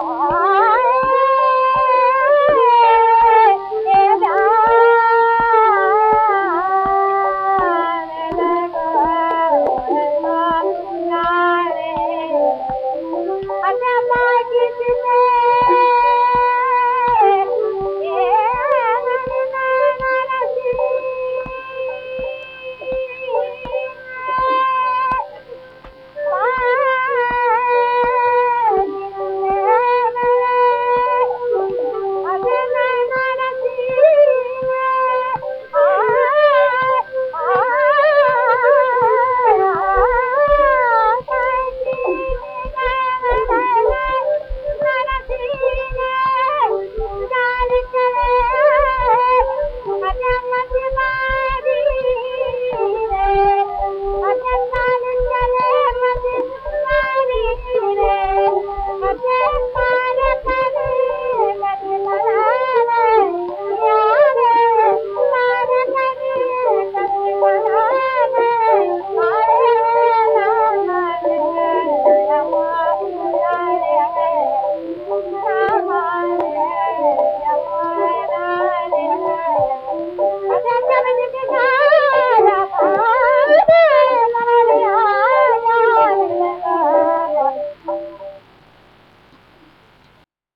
Oh.